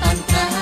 tanpa